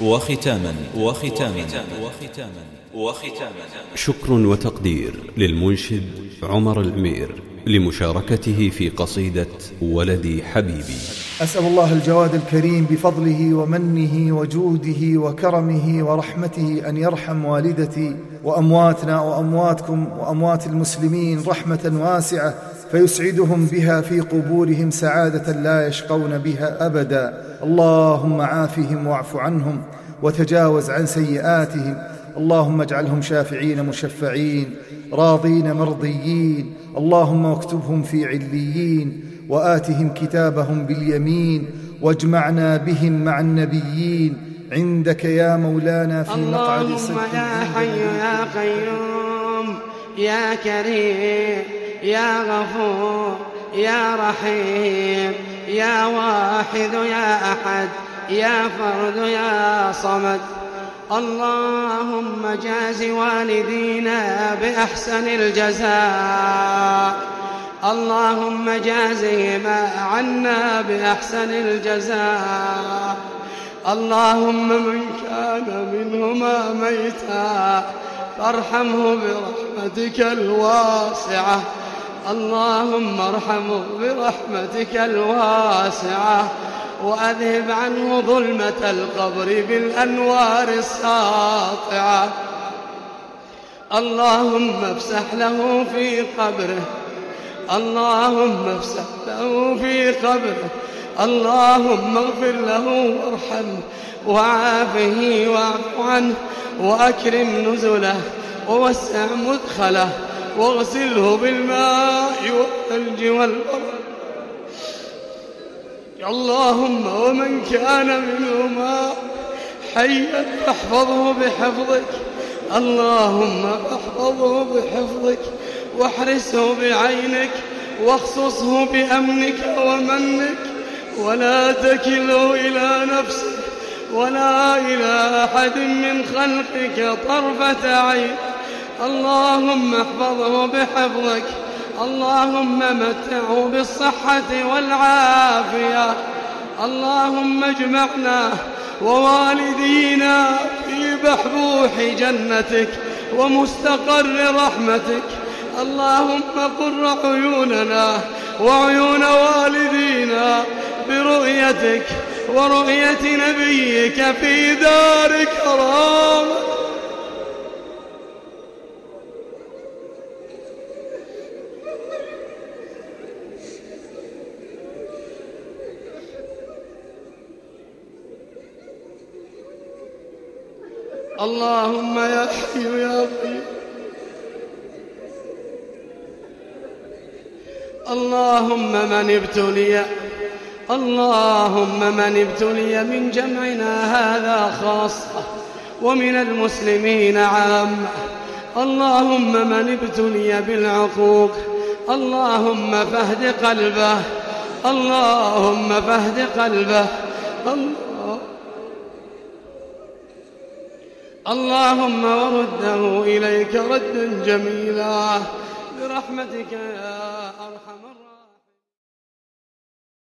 وختاما وختاما وختاما. وختاما شكر وتقدير للمنشد عمر الأمير لمشاركته في قصيدة ولدي حبيبي. أسأل الله الجواد الكريم بفضله ومنه وجوده وكرمه ورحمته أن يرحم والدتي وأمواتنا وأمواتكم وأموات المسلمين رحمة واسعة فيسعدهم بها في قبورهم سعادة لا يشقون بها أبدا. اللهم عافهم واعف عنهم وتجاوز عن سيئاتهم. اللهم اجعلهم شافعين مشفعين راضين مرضيين. اللهم واكتبهم في عليين وآتهم كتابهم باليمين واجمعنا بهم مع النبيين. عندك يا مولانا في مقعد اللهم صدق يا حي يا قيوم يا كريم. يا غفور يا رحيم يا واحد يا أحد يا فرد يا صمد. اللهم جاز والدينا بأحسن الجزاء. اللهم جازهما عنا بأحسن الجزاء. اللهم من كان منهما ميتا فارحمه برحمتك الواسعة. اللهم ارحمه برحمتك الواسعة وأذهب عنه ظلمة القبر بالأنوار الساطعة. اللهم افسح له في قبره. اللهم افسح له في قبره. اللهم اغفر له وارحمه وعافه واعف عنه وأكرم نزله ووسع مدخله. واغسله بالماء والثلج والبرد. اللهم ومن كان منهما حيا فاحفظه بحفظك. اللهم احفظه بحفظك واحرسه بعينك واخصصه بأمنك ومنك. ولا تكله إلى نفسك ولا إلى أحد من خلقك طرفة عين. اللهم احفظه بحفظك. اللهم متعه بالصحة والعافية. اللهم اجمعنا ووالدينا في بحبوح جنتك ومستقر رحمتك. اللهم قر عيوننا وعيون والدينا برؤيتك ورؤية نبيك في دار اللهم يا حي يا قيوم. اللهم من ابتلي اللهم من ابتلي من جمعنا هذا خاصة ومن المسلمين عامة. اللهم من ابتلي بالعقوق اللهم فاهد قلبه اللهم فاهد قلبه. الله اللهم ورده إليك ردا جميلا برحمتك يا أرحم